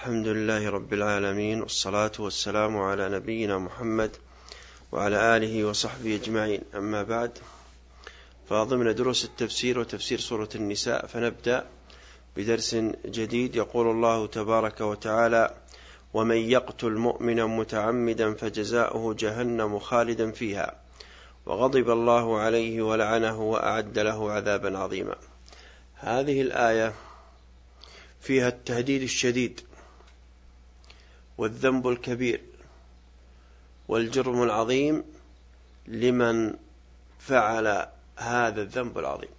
الحمد لله رب العالمين والصلاة والسلام على نبينا محمد وعلى آله وصحبه أجمعين. أما بعد فضمن دروس التفسير وتفسير سورة النساء. فنبدأ بدرس جديد. يقول الله تبارك وتعالى ومن يقتل مؤمنا متعمدا فجزاؤه جهنم خالدا فيها وغضب الله عليه ولعنه وأعد له عذابا عظيما. هذه الآية فيها التهديد الشديد والذنب الكبير والجرم العظيم لمن فعل هذا الذنب العظيم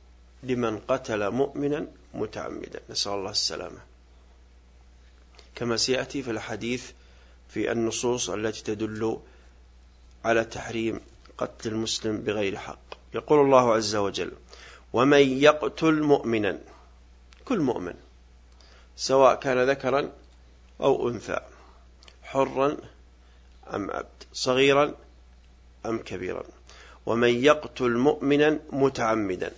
لمن قتل مؤمنا متعمدا. نسأل الله السلامة. كما سيأتي في الحديث في النصوص التي تدل على تحريم قتل المسلم بغير حق. يقول الله عز وجل ومن يقتل مؤمنا كل مؤمن سواء كان ذكرا أو أنثى حرا أم عبد صغيرا أم كبيرا. ومن يقتل مؤمنا متعمدا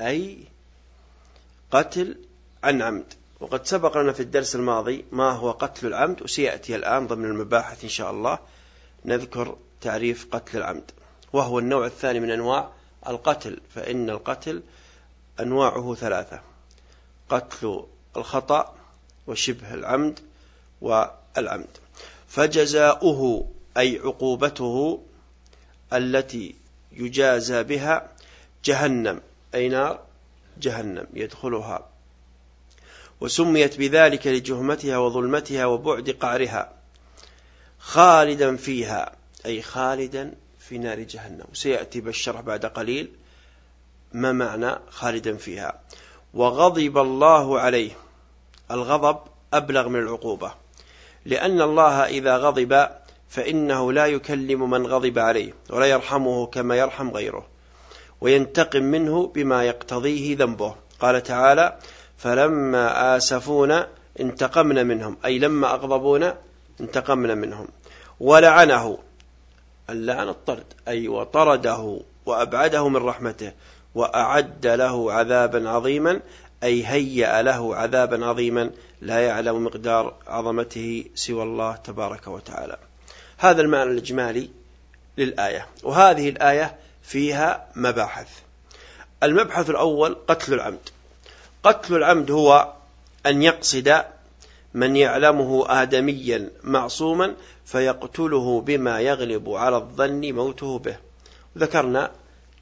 أي قتل عن عمد. وقد سبق لنا في الدرس الماضي ما هو قتل العمد وسيأتي الآن ضمن المباحث إن شاء الله نذكر تعريف قتل العمد. وهو النوع الثاني من أنواع القتل فإن القتل أنواعه ثلاثة قتل الخطأ وشبه العمد والعمد. فجزاؤه أي عقوبته التي يجازى بها جهنم أي نار جهنم يدخلها. وسميت بذلك لجهمتها وظلمتها وبعد قعرها خالدا فيها أي خالدا في نار جهنم. سيأتي بالشرح بعد قليل ما معنى خالدا فيها. وغضب الله عليه الغضب أبلغ من العقوبة. لأن الله إذا غضب فإنه لا يكلم من غضب عليه ولا يرحمه كما يرحم غيره وينتقم منه بما يقتضيه ذنبه. قال تعالى فلما آسفونا انتقمنا منهم أي لما أغضبونا انتقمنا منهم. ولعنه اللعن الطرد أي وطرده وأبعده من رحمته وأعد له عذابا عظيما أي هيأ له عذابا عظيما لا يعلم مقدار عظمته سوى الله تبارك وتعالى. هذا المعنى الإجمالي للآية وهذه الآية فيها مباحث. المبحث الأول قتل العمد. قتل العمد هو أن يقصد من يعلمه آدميا معصوما فيقتله بما يغلب على الظن موته به. ذكرنا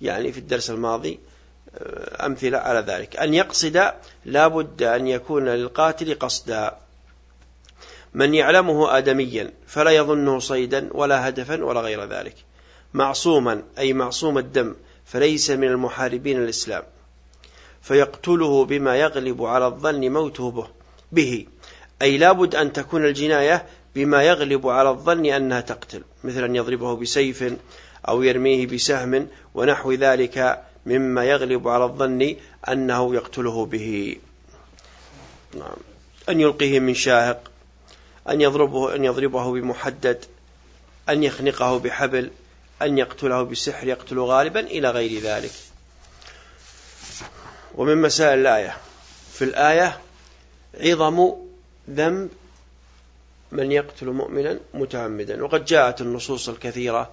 يعني في الدرس الماضي أمثلة على ذلك. أن يقصد لا بد أن يكون للقاتل قصدا. من يعلمه آدميا فلا يظنه صيدا ولا هدفا ولا غير ذلك. معصوما أي معصوم الدم فليس من المحاربين الإسلام. فيقتله بما يغلب على الظن موته به, به. أي لابد أن تكون الجناية بما يغلب على الظن أنها تقتل. مثل أن يضربه بسيف أو يرميه بسهم ونحو ذلك مما يغلب على الظن أنه يقتله به. نعم. أن يلقيه من شاهق أن يضربه أن يضربه بمحدد أن يخنقه بحبل أن يقتله بسحر يقتل غالبا إلى غير ذلك. ومن مسائل الآية. في الآية عظم ذنب من يقتل مؤمنا متعمدا. وقد جاءت النصوص الكثيرة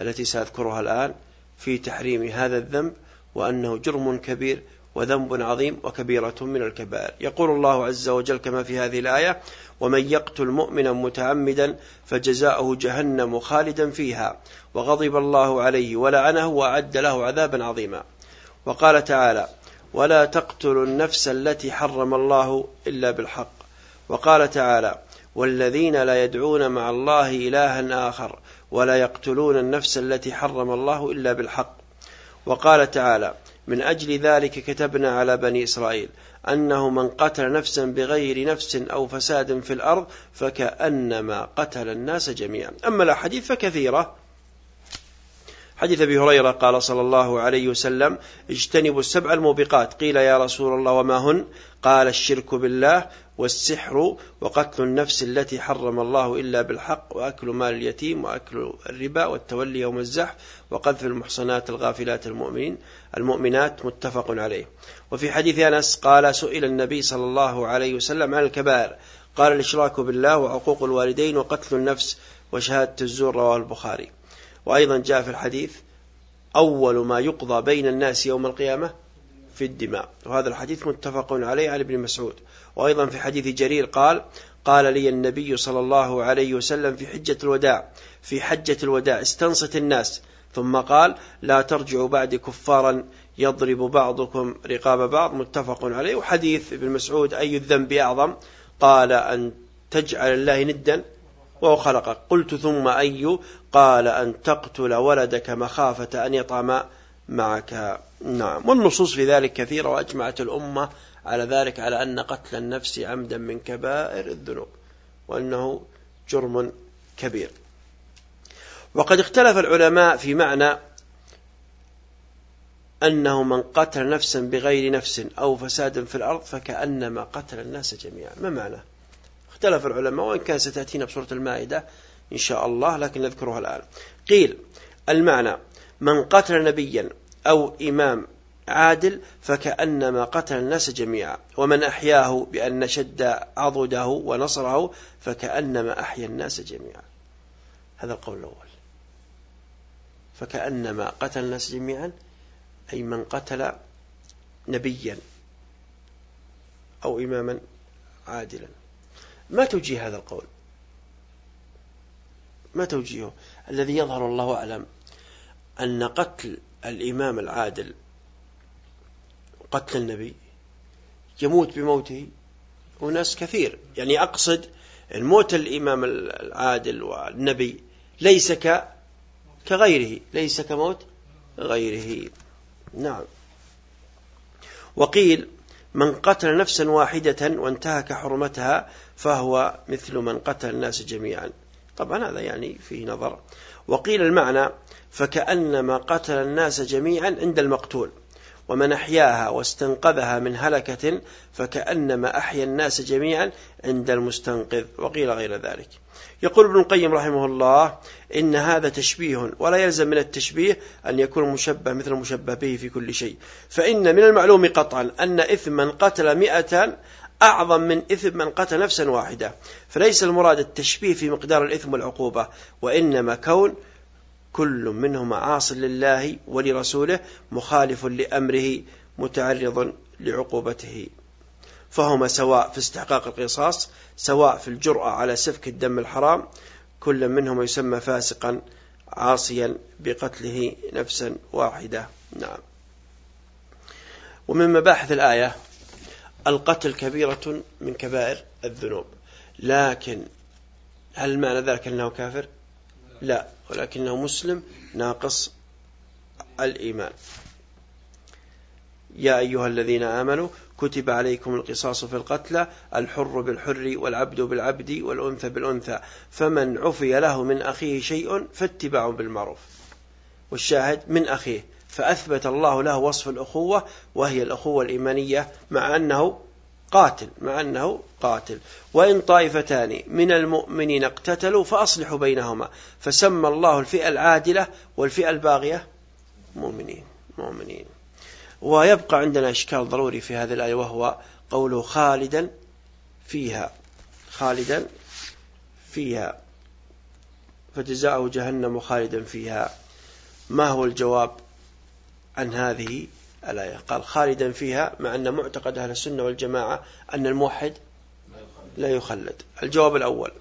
التي سأذكرها الآن. في تحريم هذا الذنب وأنه جرم كبير وذنب عظيم وكبيرة من الكبائر. يقول الله عز وجل كما في هذه الآية ومن يقتل مؤمنا متعمدا فجزاؤه جهنم خالدا فيها وغضب الله عليه ولعنه وأعد له عذابا عظيما. وقال تعالى ولا تقتلوا النفس التي حرم الله إلا بالحق. وقال تعالى والذين لا يدعون مع الله إلها آخر ولا يقتلون النفس التي حرم الله إلا بالحق. وقال تعالى من أجل ذلك كتبنا على بني إسرائيل أنه من قتل نفسا بغير نفس أو فساد في الأرض فكأنما قتل الناس جميعا. أما الأحاديث فكثيرة. حديث أبي هريرة قال صلى الله عليه وسلم اجتنبوا السبع الموبقات. قيل يا رسول الله وما هن؟ قال الشرك بالله والسحر وقتل النفس التي حرم الله إلا بالحق وأكل مال اليتيم وأكل الربا والتولي يوم الزحف وقذف المحصنات الغافلات المؤمنين المؤمنات متفق عليه. وفي حديث أنس قال سئل النبي صلى الله عليه وسلم عن الكبائر قال الإشراك بالله وعقوق الوالدين وقتل النفس وشهادة الزور رواه البخاري. وأيضا جاء في الحديث أول ما يقضى بين الناس يوم القيامة في الدماء. وهذا الحديث متفق عليه عن ابن مسعود. وأيضا في حديث جرير قال قال لي النبي صلى الله عليه وسلم في حجة الوداع في حجة الوداع استنصت الناس. ثم قال لا ترجعوا بعد كفارا يضرب بعضكم رقاب بعض متفق عليه. وحديث ابن مسعود أي الذنب أعظم؟ قال أن تجعل الله ندا وهو خلقك. قلت ثم أي؟ قال أن تقتل ولدك مخافة أن يطعم معك. نعم. والنصوص في ذلك كثيرة وأجمعت الأمة على ذلك على أن قتل النفس عمدا من كبائر الذنوب وأنه جرم كبير. وقد اختلف العلماء في معنى أنه من قتل نفسا بغير نفس أو فساد في الأرض فكأنما قتل الناس جميعا. ما معنى؟ اختلف العلماء وإن كان ستأتينا بسورة المائدة إن شاء الله لكن نذكرها الآن. قيل المعنى من قتل نبيا أو إمام عادل فكأنما قتل الناس جميعا. ومن أحياه بأن شد عضده ونصره فكأنما أحيا الناس جميعا. هذا القول الأول. فكأنما قتل الناس جميعا أي من قتل نبيا أو إماما عادلا. ما توجيه هذا القول؟ ما توجيهه؟ الذي يظهر الله أعلم أن قتل الإمام العادل قتل النبي يموت بموته وناس كثير. يعني أقصد الموت الإمام العادل والنبي ليس كغيره ليس كموت غيره. نعم. وقيل من قتل نفسا واحدة وانتهك حرمتها فهو مثل من قتل الناس جميعا. طبعا هذا يعني فيه نظر. وقيل المعنى فكأنما قتل الناس جميعا عند المقتول. ومن أحياها واستنقذها من هلكة فكأنما أحيا الناس جميعا عند المستنقذ وقيل غير ذلك. يقول ابن القيم رحمه الله إن هذا تشبيه ولا يلزم من التشبيه أن يكون مشبه مثل المشبه به في كل شيء. فإن من المعلوم قطعا أن إثم من قتل مئة أعظم من إثم من قتل نفسا واحدة. فليس المراد التشبيه في مقدار الإثم والعقوبة وإنما كون كل منهما عاص لله ولرسوله مخالف لأمره متعرض لعقوبته. فهما سواء في استحقاق القصاص سواء في الجرأة على سفك الدم الحرام كل منهما يسمى فاسقا عاصيا بقتله نفسا واحدة. نعم. ومن مباحث الآية القتل كبيرة من كبائر الذنوب. لكن هل معنى ذلك أنه كافر؟ لا ولكنه مسلم ناقص الإيمان. يا أيها الذين آمنوا كتب عليكم القصاص في القتلى الحر بالحر والعبد بالعبد والأنثى بالأنثى. فمن عفي له من أخيه شيء فاتباع بالمعروف. والشاهد من أخيه فأثبت الله له وصف الأخوة وهي الأخوة الإيمانية مع أنه قاتل مع أنه قاتل. وإن طائفتان من المؤمنين اقتتلوا فأصلحوا بينهما. فسمى الله الفئة العادلة والفئة الباغية مؤمنين مؤمنين. ويبقى عندنا إشكال ضروري في هذه الآية وهو قوله خالدا فيها خالدا فيها. فجزاءه جهنم خالدا فيها. ما هو الجواب عن هذه الآية قال خالدا فيها مع أن معتقد أهل السنة والجماعة أن الموحد لا يخلد. الجواب الأول.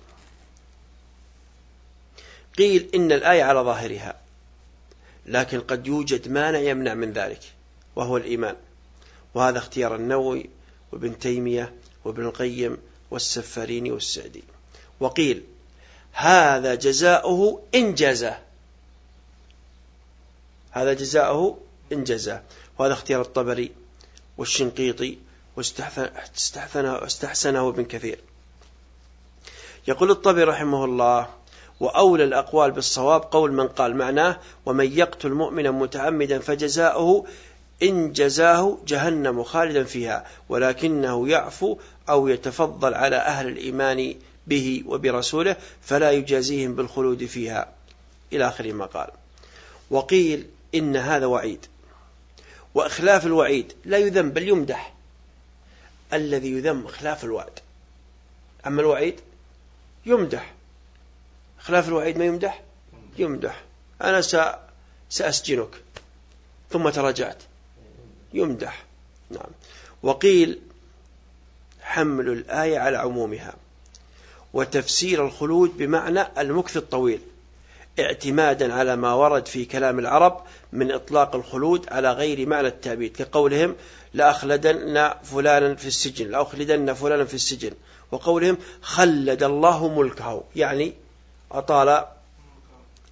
قيل إن الآية على ظاهرها لكن قد يوجد مانع يمنع من ذلك وهو الإيمان. وهذا اختيار النووي وابن تيمية وابن القيم والسفاريني والسعدي. وقيل هذا جزاؤه إن جزاه. هذا جزاؤه إن جزاه. وهذا اختيار الطبري والشنقيطي واستحسنه, استحسنه ابن كثير. يقول الطبري رحمه الله وأولى الأقوال بالصواب قول من قال معناه ومن يقتل مؤمنا متعمدا فجزاؤه إن جزاه جهنم خالدا فيها ولكنه يعفو أو يتفضل على أهل الإيمان به وبرسوله فلا يجازيهم بالخلود فيها. إلى آخر ما قال. وقيل إن هذا وعيد. وإخلاف الوعيد. لا يذم بل يمدح. الذي يذم خلاف الوعد. أما الوعيد يمدح. خلاف الوعيد ما يمدح؟ يمدح. أنا سأسجنك. ثم تراجعت. يمدح. نعم. وقيل حمل الآية على عمومها. وتفسير الخلود بمعنى المكث الطويل. اعتمادا على ما ورد في كلام العرب من إطلاق الخلود على غير معنى التأبيد كقولهم لأخلدن فلانا في السجن لأخلدن فلانا في السجن وقولهم خلد الله ملكه يعني أطال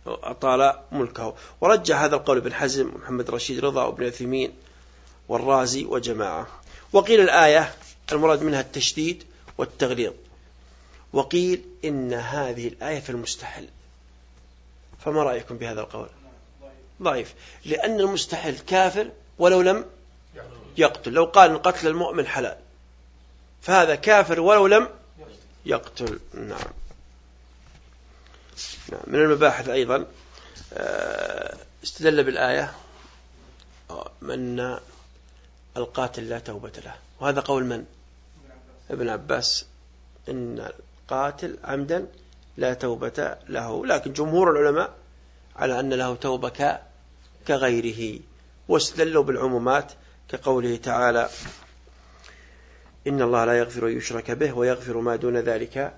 أطال ملكه. ورجع هذا القول ابن حزم ومحمد رشيد رضا وابن عثيمين والرازي وجماعة. وقيل الآية المراد منها التشديد والتغليظ. وقيل إن هذه الآية في المستحل. فما رأيكم بهذا القول؟ ضعيف. لأن المستحل كافر ولو لم يقتل. لو قال قتل المؤمن حلال. فهذا كافر ولو لم يقتل. نعم. نعم. من المباحث أيضا آه، استدل بالآية من القاتل لا توبة له. وهذا قول من؟ ابن عباس. إن القاتل عمدا لا توبة له. لكن جمهور العلماء على أن له توبة كغيره. واستدلوا بالعمومات كقوله تعالى إن الله لا يغفر أن يشرك به ويغفر ما دون ذلك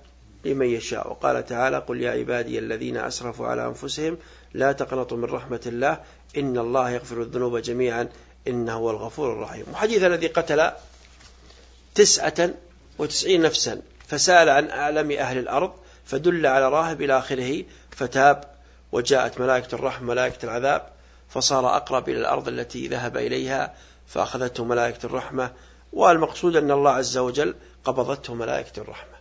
لمن يشاء. وقال تعالى قل يا عبادي الذين أسرفوا على أنفسهم لا تقنطوا من رحمة الله إن الله يغفر الذنوب جميعا إنه هو الغفور الرحيم. وحديث الذي قتل تسعة وتسعين نفسا فسأل عن أعلم أهل الأرض فدل على راهب إلى آخره فتاب وجاءت ملائكة الرحمة ملائكة العذاب فصار أقرب إلى الأرض التي ذهب إليها فأخذته ملائكة الرحمة والمقصود أن الله عز وجل قبضته ملائكة الرحمة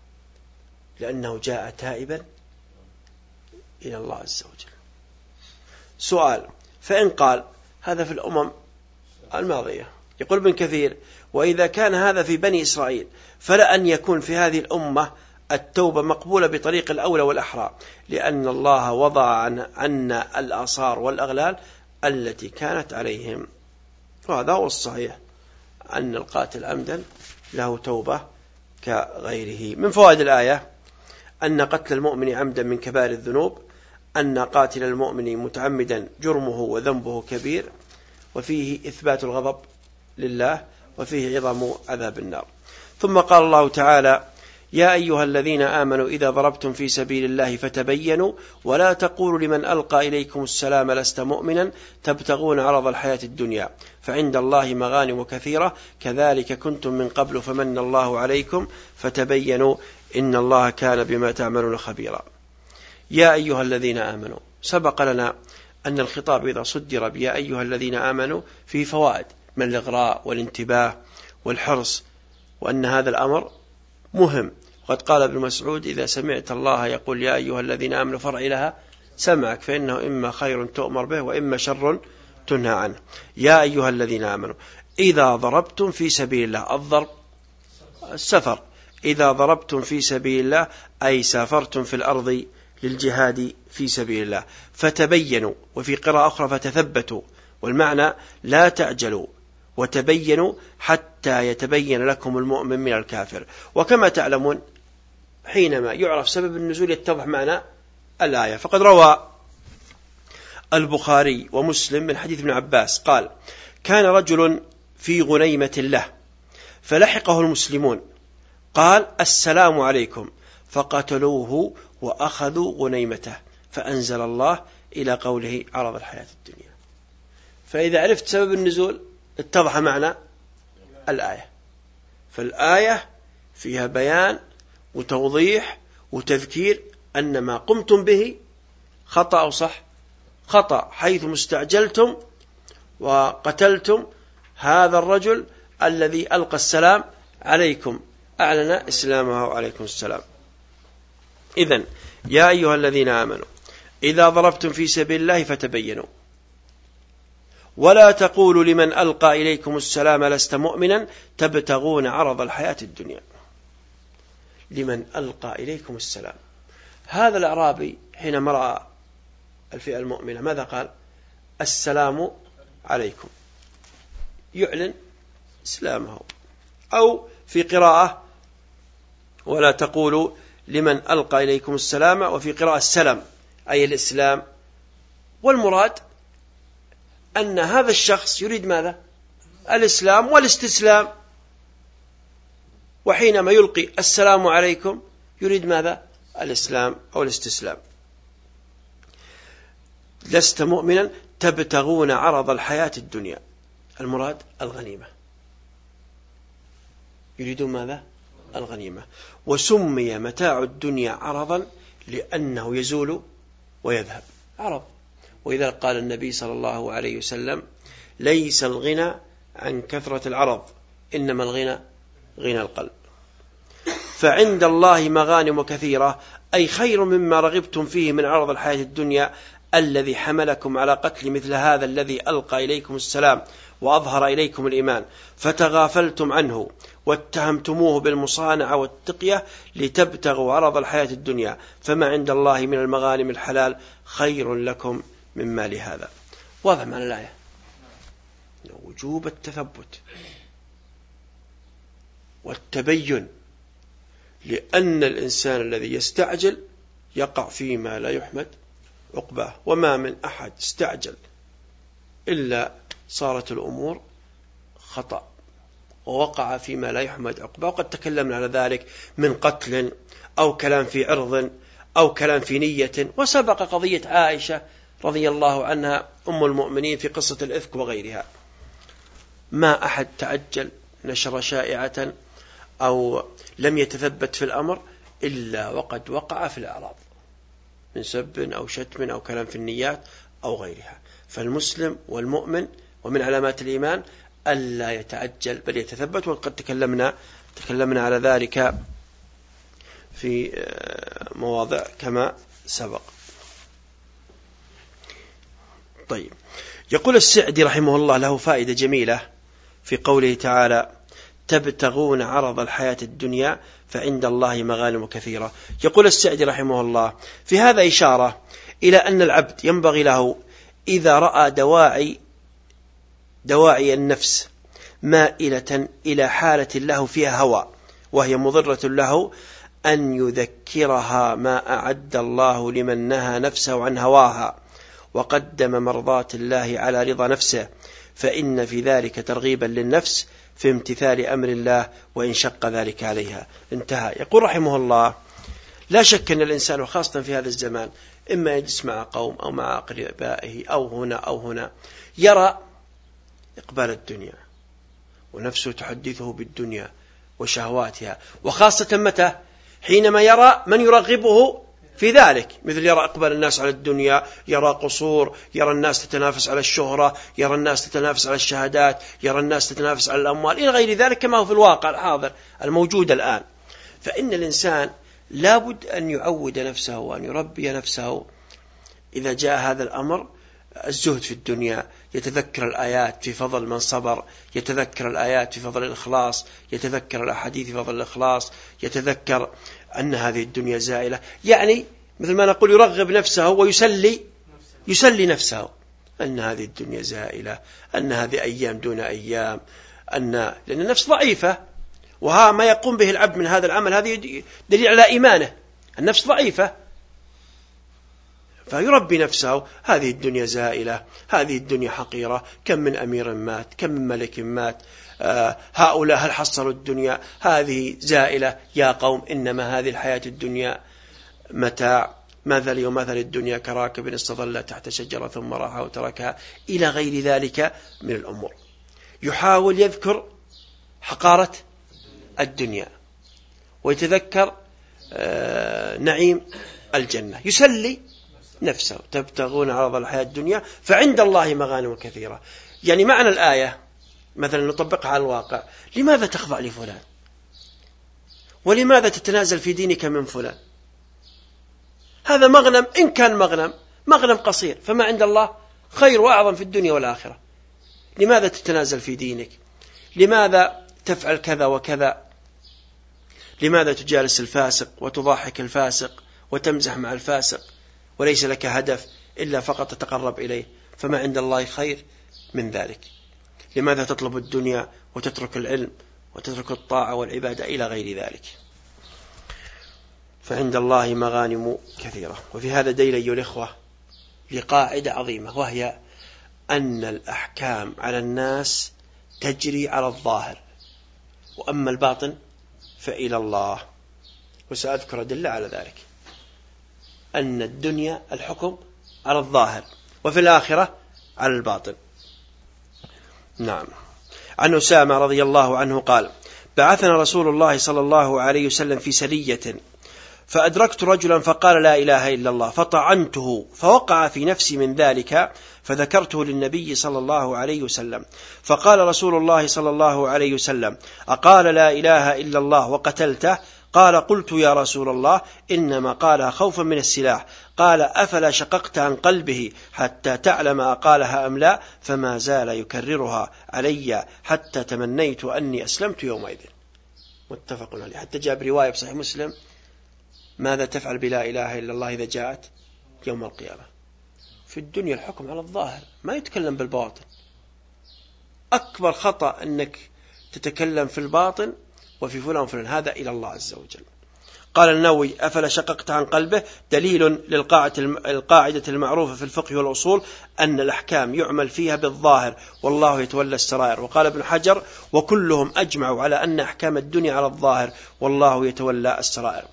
لأنه جاء تائبا إلى الله عز وجل. سؤال فإن قال هذا في الأمم الماضية. يقول ابن كثير وإذا كان هذا في بني إسرائيل فلا أن يكون في هذه الأمة التوبة مقبولة بطريق الأولى والأحرى لأن الله وضع عنا الآثار والأغلال التي كانت عليهم. وهذا هو الصحيح أن القاتل عمدا له توبة كغيره. من فوائد الآية أن قتل المؤمن عمدا من كبار الذنوب أن قاتل المؤمن متعمدا جرمه وذنبه كبير وفيه إثبات الغضب لله وفيه عظم عذاب النار. ثم قال الله تعالى يا أيها الذين آمنوا إذا ضربتم في سبيل الله فتبينوا ولا تقولوا لمن ألقى إليكم السلام لست مؤمنا تبتغون عرض الحياة الدنيا فعند الله مغانم كثيرة كذلك كنتم من قبل فمن الله عليكم فتبينوا إن الله كان بما تعملون خبيرا يا أيها الذين آمنوا سبق لنا أن الخطاب إذا صدر بيا أيها الذين آمنوا فيه فوائد من الإغراء والانتباه والحرص وأن هذا الأمر مهم وقد قال ابن مسعود إذا سمعت الله يقول يا أيها الذين آمنوا فرع لها سمعك فإنه إما خير تؤمر به وإما شر تنهى عنه. يا أيها الذين آمنوا إذا ضربتم في سبيل الله الضرب السفر إذا ضربتم في سبيل الله أي سافرتم في الأرض للجهاد في سبيل الله فتبينوا وفي قراءة أخرى فتثبتوا والمعنى لا تعجلوا. وتبينوا حتى يتبين لكم المؤمن من الكافر. وكما تعلمون حينما يعرف سبب النزول يتضح معنى الآية. فقد روى البخاري ومسلم من حديث ابن عباس قال كان رجل في غنيمة له فلحقه المسلمون قال السلام عليكم. فقتلوه وأخذوا غنيمته فأنزل الله إلى قوله عرض الحياة الدنيا. فإذا عرفت سبب النزول اتضح معنى الآية. فالآية فيها بيان وتوضيح وتذكير أن ما قمتم به خطأ أو صح. خطأ حيث مستعجلتم وقتلتم هذا الرجل الذي ألقى السلام عليكم. أعلن إسلامه عليكم السلام. إذا يا أيها الذين آمنوا إذا ضربتم في سبيل الله فتبينوا. ولا تقولوا لمن ألقى إليكم السلام لست مؤمنا تبتغون عرض الحياة الدنيا. لمن ألقى إليكم السلام. هذا الأعرابي حينما رأى الفئة المؤمنة ماذا قال؟ السلام عليكم. يعلن إسلامه. أو في قراءة ولا تقولوا لمن ألقى إليكم السلام وفي قراءة السلام أي الإسلام. والمراد أن هذا الشخص يريد ماذا؟ الإسلام والاستسلام. وحينما يلقي السلام عليكم يريد ماذا؟ الإسلام أو الاستسلام. لست مؤمنا تبتغون عرض الحياة الدنيا. المراد الغنيمة. يريدون ماذا؟ الغنيمة. وسمي متاع الدنيا عرضا لأنه يزول ويذهب. عرض. وإذا قال النبي صلى الله عليه وسلم ليس الغنى عن كثرة العرض إنما الغنى غنى القلب. فعند الله مغانم كثيرة أي خير مما رغبتم فيه من عرض الحياة الدنيا الذي حملكم على قتل مثل هذا الذي ألقى إليكم السلام وأظهر إليكم الإيمان فتغافلتم عنه واتهمتموه بالمصانعة والتقية لتبتغوا عرض الحياة الدنيا. فما عند الله من المغانم الحلال خير لكم مما لهذا واضح معنى الآية؟ وجوب التثبت والتبين لأن الإنسان الذي يستعجل يقع فيما لا يحمد عقباه وما من أحد استعجل إلا صارت الأمور خطأ ووقع فيما لا يحمد عقباه وقد تكلمنا على ذلك من قتل أو كلام في عرض أو كلام في نية وسبق قضية عائشة رضي الله عنها أم المؤمنين في قصة الإفك وغيرها. ما أحد تعجل نشر شائعة أو لم يتثبت في الأمر إلا وقد وقع في الأعراض من سب أو شتم أو كلام في النيات أو غيرها. فالمسلم والمؤمن ومن علامات الإيمان ألا يتعجل بل يتثبت وقد تكلمنا تكلمنا على ذلك في آه، مواضع كما سبق. طيب. يقول السعدي رحمه الله له فائدة جميلة في قوله تعالى تبتغون عرض الحياة الدنيا فعند الله مغانم كثيرة. يقول السعدي رحمه الله في هذا إشارة إلى أن العبد ينبغي له إذا رأى دواعي دواعي النفس مائلة إلى حالة له فيها هوى وهي مضرة له أن يذكرها ما أعد الله لمن نهى نفسه عن هواها. وقدم مرضات الله على رضا نفسه فإن في ذلك ترغيبا للنفس في امتثال أمر الله وإن شق ذلك عليها. انتهى. يقول رحمه الله لا شك أن الإنسان وخاصة في هذا الزمان إما يجلس مع قوم أو مع أقربائه أو هنا أو هنا يرى إقبال الدنيا ونفسه تحدثه بالدنيا وشهواتها وخاصة متى؟ حينما يرى من يرغبه في ذلك. مثل يرى إقبال الناس على الدنيا يرى قصور يرى الناس تتنافس على الشهرة يرى الناس تتنافس على الشهادات يرى الناس تتنافس على الأموال. إلى غير ذلك كما هو في الواقع الحاضر الموجود الآن. فإن الإنسان لابد أن يعود نفسه وأن يربي نفسه. إذا جاء هذا الأمر الزهد في الدنيا يتذكر الآيات في فضل من صبر يتذكر الآيات في فضل الإخلاص يتذكر الأحاديث في فضل الإخلاص يتذكر أن هذه الدنيا زائلة. يعني مثل ما نقول يرغب نفسه ويسلي يسلي نفسه أن هذه الدنيا زائلة أن هذه أيام دون أيام أن لأن النفس ضعيفة. وها ما يقوم به العبد من هذا العمل هذه دليل على إيمانه. النفس ضعيفة. فيربي نفسه هذه الدنيا زائلة هذه الدنيا حقيرة كم من أمير مات كم من ملك مات. هؤلاء هل حصلوا الدنيا؟ هذه زائلة يا قوم إنما هذه الحياة الدنيا متاع مثل ومثل الدنيا كراكب استظل تحت شجرة ثم راح وتركها. إلى غير ذلك من الأمور. يحاول يذكر حقارة الدنيا. ويتذكر آه نعيم الجنة. يسلي نفسه. تبتغون عرض الحياة الدنيا فعند الله مغانم كثيرة. يعني معنى الآية مثلا نطبقها على الواقع. لماذا تخضع لفلان؟ ولماذا تتنازل في دينك من فلان؟ هذا مغنم إن كان مغنم مغنم قصير فما عند الله خير وأعظم في الدنيا والآخرة. لماذا تتنازل في دينك؟ لماذا تفعل كذا وكذا؟ لماذا تجالس الفاسق وتضاحك الفاسق وتمزح مع الفاسق وليس لك هدف إلا فقط تتقرب إليه؟ فما عند الله خير من ذلك. لماذا تطلب الدنيا وتترك العلم وتترك الطاعة والعبادة إلى غير ذلك؟ فعند الله مغانم كثيرة. وفي هذا دليل أيها الإخوة لقاعدة عظيمة وهي أن الأحكام على الناس تجري على الظاهر وأما الباطن فإلى الله. وسأذكر أدلة على ذلك. أن الدنيا الحكم على الظاهر وفي الآخرة على الباطن. نعم. عن أسامة رضي الله عنه قال بعثنا رسول الله صلى الله عليه وسلم في سرية فأدركت رجلا فقال لا إله إلا الله فطعنته فوقع في نفسي من ذلك فذكرته للنبي صلى الله عليه وسلم. فقال رسول الله صلى الله عليه وسلم أقال لا إله إلا الله وقتلته قال قلت يا رسول الله إنما قالها خوفا من السلاح. قال أفلا شققت عن قلبه حتى تعلم أقالها أم لا فما زال يكررها علي حتى تمنيت أني أسلمت يومئذ. متفق عليه. حتى جاء برواية بصحيح مسلم ماذا تفعل بلا إله إلا الله إذا جاءت يوم القيامة؟ في الدنيا الحكم على الظاهر ما يتكلم بالباطن. أكبر خطأ أنك تتكلم في الباطن وفي فلان فلان هذا إلى الله عز وجل. قال النووي أفلا شققت عن قلبه؟ دليل للقاعدة المعروفة في الفقه والأصول أن الأحكام يعمل فيها بالظاهر والله يتولى السرائر. وقال ابن حجر وكلهم أجمعوا على أن أحكام الدنيا على الظاهر والله يتولى السرائر.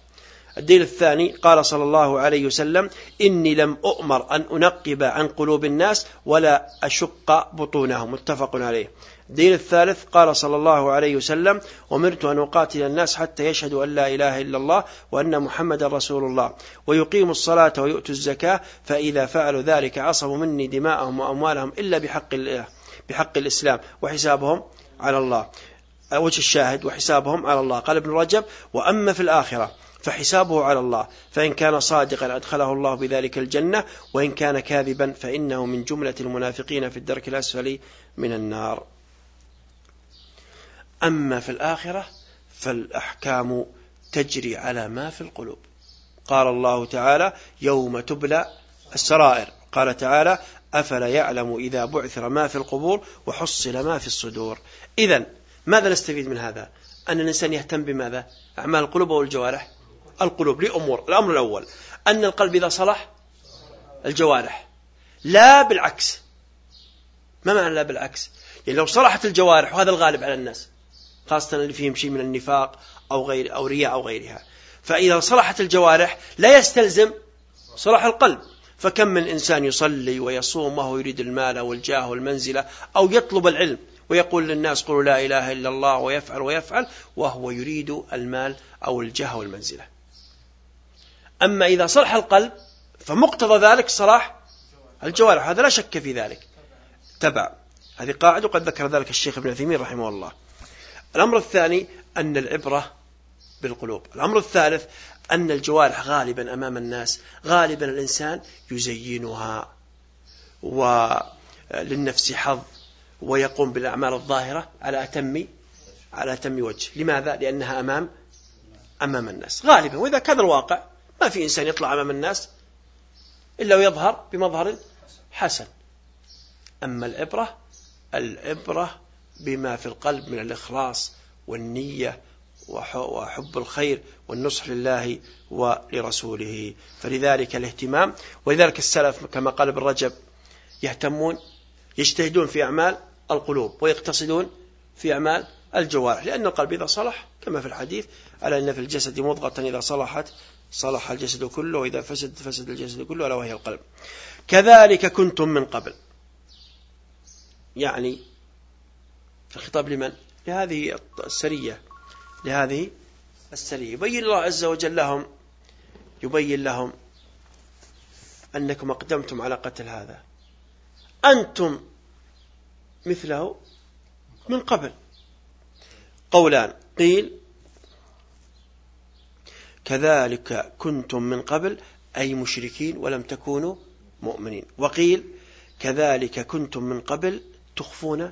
الدليل الثاني قال صلى الله عليه وسلم إني لم أؤمر أن أنقب عن قلوب الناس ولا أشق بطونهم. متفق عليه. الدليل الثالث قال صلى الله عليه وسلم أمرت أن أقاتل الناس حتى يشهدوا أن لا إله إلا الله وأن محمد رسول الله ويقيموا الصلاة ويؤتوا الزكاة فإذا فعلوا ذلك عصموا مني دماءهم وأموالهم إلا بحق, بحق الإسلام وحسابهم على الله. وجه الشاهد؟ وحسابهم على الله. قال ابن رجب وأما في الآخرة فحسابه على الله فإن كان صادقا أدخله الله بذلك الجنة وإن كان كاذبا فإنه من جملة المنافقين في الدرك الأسفل من النار. أما في الآخرة فالأحكام تجري على ما في القلوب. قال الله تعالى يوم تبلى السرائر. قال تعالى أفلا يعلم إذا بعثر ما في القبور وحصل ما في الصدور. إذا ماذا نستفيد من هذا؟ أن الإنسان يهتم بماذا؟ أعمال القلوب والجوارح. القلوب لأمور الأمر الأول. أن القلب إذا صلح الجوارح. لا بالعكس. ما معنى لا بالعكس؟ يعني لو صلحت الجوارح وهذا الغالب على الناس خاصة اللي فيهم شيء من النفاق أو غير أو رياء أو غيرها. فإذا صلحت الجوارح لا يستلزم صلاح القلب. فكم من إنسان يصلي ويصوم وهو يريد المال والجاه والمنزلة أو يطلب العلم ويقول للناس قولوا لا إله إلا الله ويفعل ويفعل وهو يريد المال أو الجاه والمنزلة. أما إذا صلح القلب فمقتضى ذلك صلاح الجوارح. هذا لا شك في ذلك. تبع. هذه قاعدة وقد ذكر ذلك الشيخ ابن عثيمين رحمه الله. الأمر الثاني أن العبرة بالقلوب. الأمر الثالث أن الجوارح غالبا أمام الناس غالبا الإنسان يزينها وللنفس حظ ويقوم بالأعمال الظاهرة على أتم على أتم وجه. لماذا؟ لأنها أمام أمام الناس. غالبا. وإذا كان الواقع ما في إنسان يطلع أمام الناس إلا ويظهر بمظهر حسن. أما العبرة العبرة بما في القلب من الإخلاص والنية وحب الخير والنصح لله ولرسوله. فلذلك الاهتمام. ولذلك السلف كما قال ابن رجب يهتمون يجتهدون في أعمال القلوب ويقتصدون في أعمال الجوارح. لأن القلب إذا صلح كما في الحديث على أن في الجسد مضغة إذا صلحت صلح الجسد كله وإذا فسد فسد الجسد كله ألا وهي القلب. كذلك كنتم من قبل. يعني الخطاب لمن؟ لهذه السرية لهذه السرية. يبين الله عز وجل لهم يبين لهم أنكم أقدمتم على قتل هذا. أنتم مثله من قبل. قولان. قيل كذلك كنتم من قبل أي مشركين ولم تكونوا مؤمنين. وقيل كذلك كنتم من قبل تخفون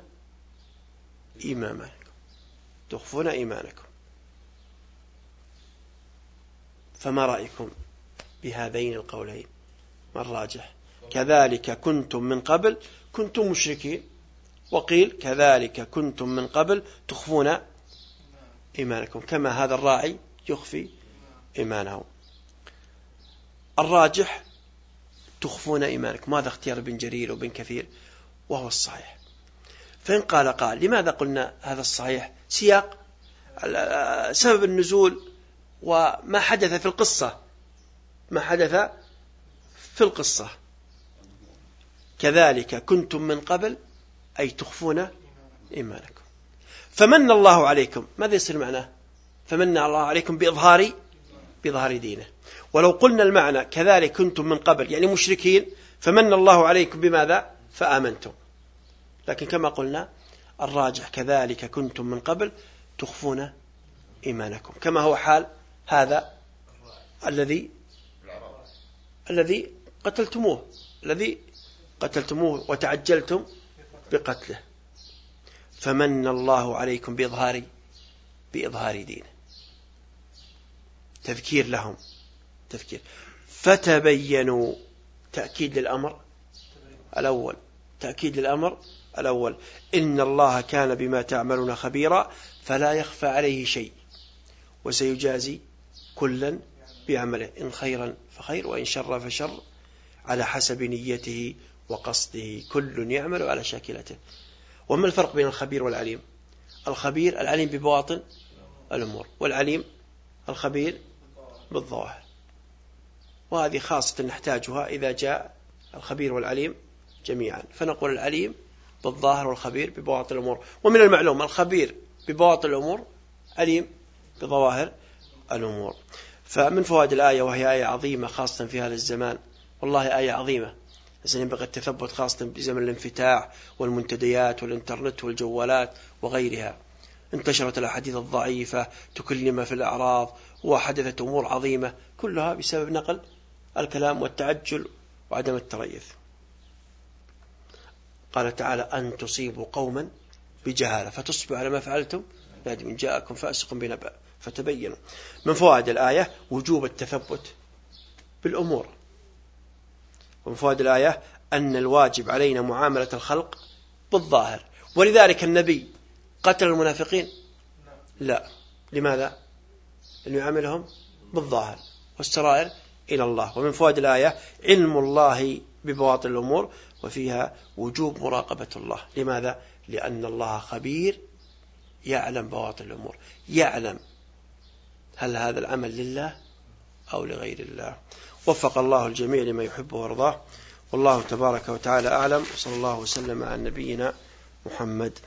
إيمانكم تخفون إيمانكم. فما رأيكم بهذين القولين؟ ما الراجح؟ كذلك كنتم من قبل كنتم مشركين. وقيل كذلك كنتم من قبل تخفون إيمانكم. كما هذا الراعي يخفي إيمانه. الراجح تخفون إيمانكم. هذا اختيار ابن جرير وابن كثير؟ وهو الصحيح. فإن قال قال. لماذا قلنا هذا الصحيح؟ سياق سبب النزول وما حدث في القصة. ما حدث في القصة. كذلك كنتم من قبل أي تخفون إيمانكم. فمن الله عليكم. ماذا يصير معناه فمن الله عليكم بإظهار بإظهار دينه. ولو قلنا المعنى كذلك كنتم من قبل يعني مشركين فمن الله عليكم بماذا؟ فآمنتم. لكن كما قلنا الراجح كذلك كنتم من قبل تخفون إيمانكم. كما هو حال هذا الذي الذي قتلتموه الذي قتلتموه وتعجلتم بقتله. فمن الله عليكم بإظهار بإظهار دينه. تذكير لهم تذكير. فتبينوا تأكيد للأمر الأول. تأكيد للأمر الأول. إن الله كان بما تعملون خبيرا فلا يخفى عليه شيء وسيجازي كلا بعمله إن خيرا فخير وإن شر فشر على حسب نيته وقصده. كل يعمل على شاكلته. وما الفرق بين الخبير والعليم؟ الخبير العليم ببواطن الأمور والعليم الخبير بالظواهر. وهذه خاصة نحتاجها إذا جاء الخبير والعليم جميعا. فنقول العليم بالظاهر والخبير ببواطن الأمور. ومن المعلوم الخبير ببواطن الأمور عليم بظواهر الأمور. فمن فوائد الآية وهي آية عظيمة خاصة في هذا الزمان. والله آية عظيمة. إذن ينبغي التثبت خاصة بزمن الانفتاح والمنتديات والإنترنت والجوالات وغيرها. انتشرت الأحاديث الضعيفة تكلم في الأعراض وحدثت أمور عظيمة كلها بسبب نقل الكلام والتعجل وعدم التريث. قال تعالى أن تصيبوا قوما بجهالة. فتصبحوا على ما فعلتم. من جاءكم فاسق بنبأ فتبينوا. من فوائد الآية؟ وجوب التثبت بالأمور. ومن فوائد الآية؟ أن الواجب علينا معاملة الخلق بالظاهر. ولذلك النبي قتل المنافقين؟ لا. لماذا؟ أن يعاملهم بالظاهر. والسرائر إلى الله. ومن فوائد الآية؟ علم الله ببواطن الأمور. وفيها وجوب مراقبة الله. لماذا؟ لأن الله خبير يعلم بواطن الأمور. يعلم هل هذا العمل لله أو لغير الله. وفق الله الجميع لما يحبه ويرضاه. والله تبارك وتعالى أعلم. وصلى الله وسلم على نبينا محمد